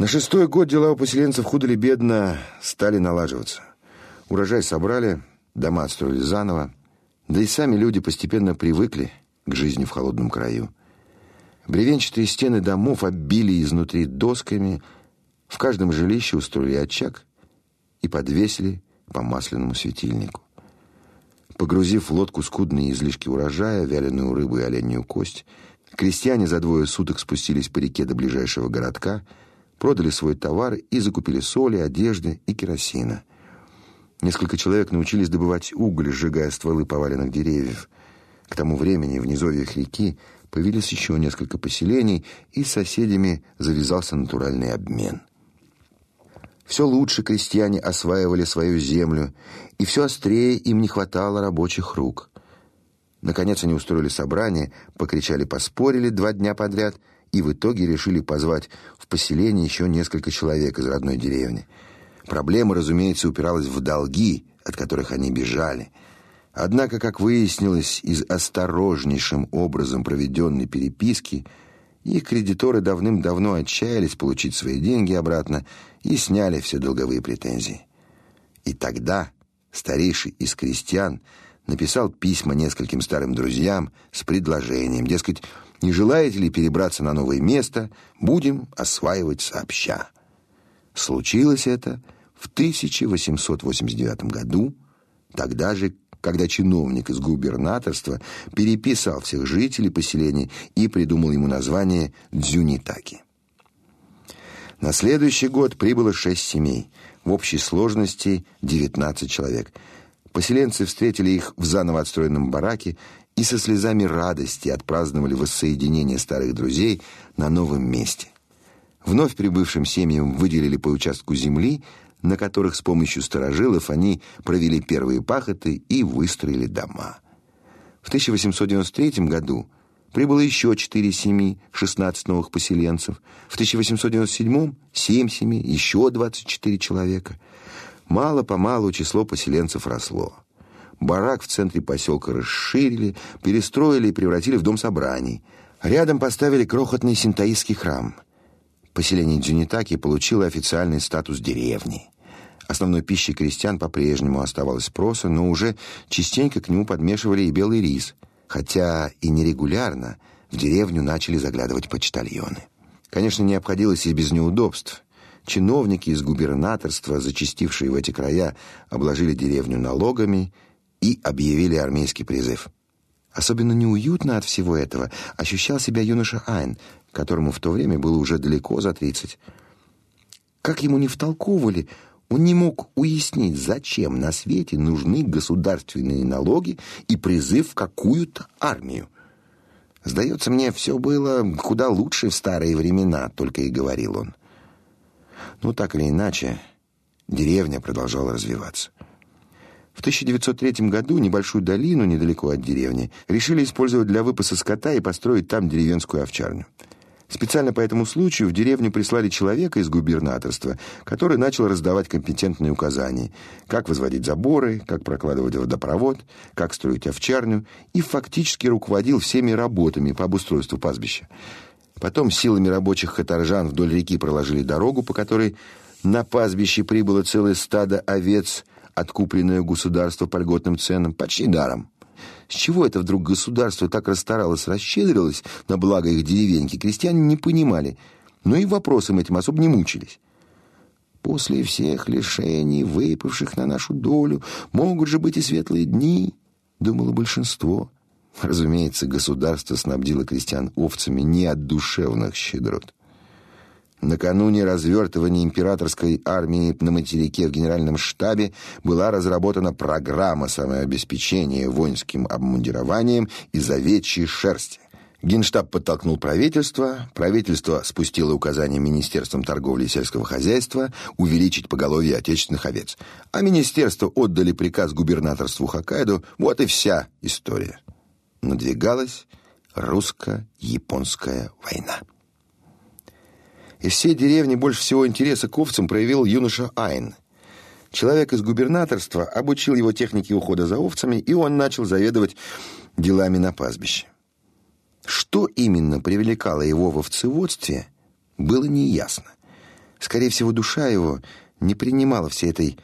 На шестой год дела у поселенцев худо ли бедно стали налаживаться. Урожай собрали, дома отстроили заново, да и сами люди постепенно привыкли к жизни в холодном краю. Бревенчатые стены домов оббили изнутри досками, в каждом жилище устроили очаг и подвесили по масляному светильнику. Погрузив в лодку скудные излишки урожая, вяленую рыбу и оленью кость, крестьяне за двое суток спустились по реке до ближайшего городка, продали свой товар и закупили соли, одежды и керосина. Несколько человек научились добывать уголь, сжигая стволы поваленных деревьев. К тому времени в низовьях реки появились еще несколько поселений, и с соседями завязался натуральный обмен. Все лучше крестьяне осваивали свою землю, и все острее им не хватало рабочих рук. Наконец они устроили собрание, покричали, поспорили два дня подряд и в итоге решили позвать в поселение еще несколько человек из родной деревни. Проблема, разумеется, упиралась в долги, от которых они бежали. Однако, как выяснилось из осторожнейшим образом проведенной переписки, их кредиторы давным-давно отчаялись получить свои деньги обратно и сняли все долговые претензии. И тогда старейший из крестьян написал письма нескольким старым друзьям с предложением, дескать, не желаете ли перебраться на новое место, будем осваивать сообща. Случилось это в 1889 году, тогда же, когда чиновник из губернаторства переписал всех жителей поселения и придумал ему название Дзюнитаки. На следующий год прибыло шесть семей, в общей сложности 19 человек. Поселенцы встретили их в заново отстроенном бараке и со слезами радости отпраздновали воссоединение старых друзей на новом месте. Вновь прибывшим семьям выделили по участку земли, на которых с помощью старожилов они провели первые пахоты и выстроили дома. В 1893 году прибыло еще четыре семьи, 16 новых поселенцев. В 1897 семь семей, еще 24 человека. Мало-помалу число поселенцев росло. Барак в центре поселка расширили, перестроили и превратили в дом собраний. Рядом поставили крохотный синтаистский храм – Поселение Дзюнитаки получило официальный статус деревни. Основной пищей крестьян по-прежнему оставалось проса, но уже частенько к нему подмешивали и белый рис, хотя и нерегулярно в деревню начали заглядывать почтальоны. Конечно, не обходилось и без неудобств. Чиновники из губернаторства, зачастившие в эти края, обложили деревню налогами и объявили армейский призыв. Особенно неуютно от всего этого ощущал себя юноша Айн, которому в то время было уже далеко за тридцать. Как ему не втолковывали, он не мог уяснить, зачем на свете нужны государственные налоги и призыв в какую-то армию. Сдается мне, все было куда лучше в старые времена, только и говорил он. Но так или иначе, деревня продолжала развиваться. В 1903 году небольшую долину недалеко от деревни решили использовать для выпаса скота и построить там деревенскую овчарню. Специально по этому случаю в деревню прислали человека из губернаторства, который начал раздавать компетентные указания: как возводить заборы, как прокладывать водопровод, как строить овчарню, и фактически руководил всеми работами по обустройству пастбища. Потом силами рабочих каторжан вдоль реки проложили дорогу, по которой на пастбище прибыло целое стадо овец, откупленное у государства по льготным ценам, почти даром. С чего это вдруг государство так расстаралось, расщедрилось на благо их деревеньки, крестьяне не понимали, но и вопросом этим особо не мучились. После всех лишений, выпавших на нашу долю, могут же быть и светлые дни, думало большинство. Разумеется, государство снабдило крестьян овцами не от душевных щедрот. Накануне развертывания императорской армии на материке в генеральном штабе была разработана программа самообеспечения воинским обмундированием из овечьей шерсти. Генштаб подтолкнул правительство, правительство спустило указание министерствам торговли и сельского хозяйства увеличить поголовье отечественных овец, а министерство отдали приказ губернаторству Хоккайдо. Вот и вся история. Надвигалась русско-японская война. Из всей деревни больше всего интереса к овцам проявил юноша Айн. Человек из губернаторства обучил его технике ухода за овцами, и он начал заведовать делами на пастбище. Что именно привлекало его в овцеводстве, было неясно. Скорее всего, душа его не принимала всей этой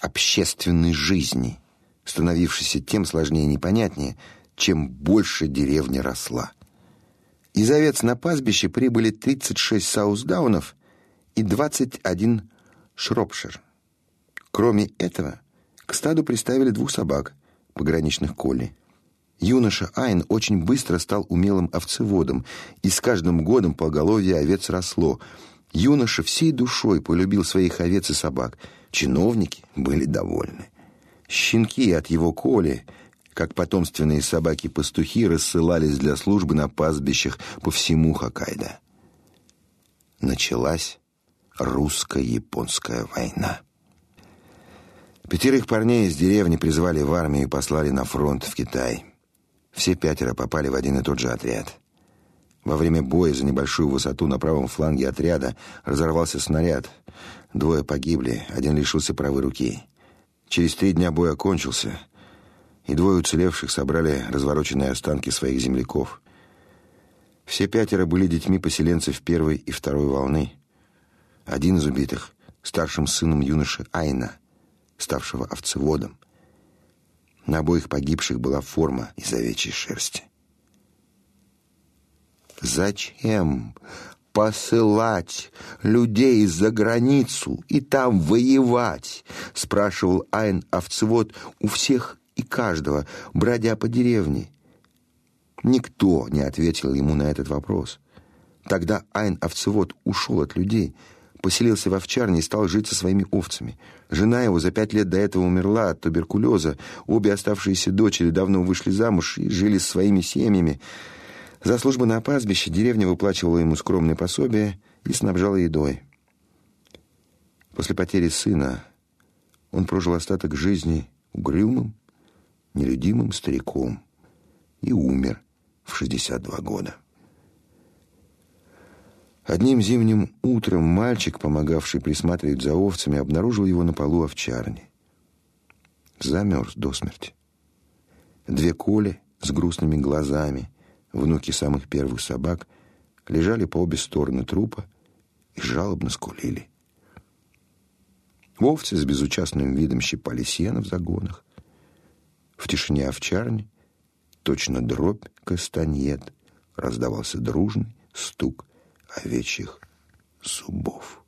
общественной жизни, становившейся тем сложнее и непонятнее, чем больше деревня росла. Из овец на пастбище прибыли 36 саусдаунов и 21 шропшир. Кроме этого, к стаду приставили двух собак, пограничных колли. Юноша Айн очень быстро стал умелым овцеводом, и с каждым годом поголовье овец росло. Юноша всей душой полюбил своих овец и собак. Чиновники были довольны. Щенки от его коли, как потомственные собаки-пастухи, рассылались для службы на пастбищах по всему Хоккайдо. Началась русско-японская война. Пятерых парней из деревни призвали в армию и послали на фронт в Китай. Все пятеро попали в один и тот же отряд. Во время боя за небольшую высоту на правом фланге отряда разорвался снаряд. Двое погибли, один лишился правой руки. Через три дня бой окончился, и двое уцелевших собрали развороченные останки своих земляков. Все пятеро были детьми поселенцев первой и второй волны. Один из убитых — старшим сыном юноши Айна, ставшего овцеводом. На обоих погибших была форма из овечьей шерсти. Зачем посылать людей за границу и там воевать? спрашивал Айн овцевод у всех и каждого, бродя по деревне. Никто не ответил ему на этот вопрос. Тогда Айн овцевод ушел от людей — поселился в овчарне и стал жить со своими овцами. Жена его за пять лет до этого умерла от туберкулеза. Обе оставшиеся дочери давно вышли замуж и жили с своими семьями. За службу на пастбище деревня выплачивала ему скромное пособие и снабжала едой. После потери сына он прожил остаток жизни угрюмым, нелюдимым стариком и умер в 62 года. Одним зимним утром мальчик, помогавший присматривать за овцами, обнаружил его на полу овчарни. Замерз до смерти. Две коли с грустными глазами, внуки самых первых собак, лежали по обе стороны трупа и жалобно скулили. Овцы с безучастным видом щипали сено в загонах. В тишине овчарни, точно дробь кастаньет, раздавался дружный стук овечьих зубов.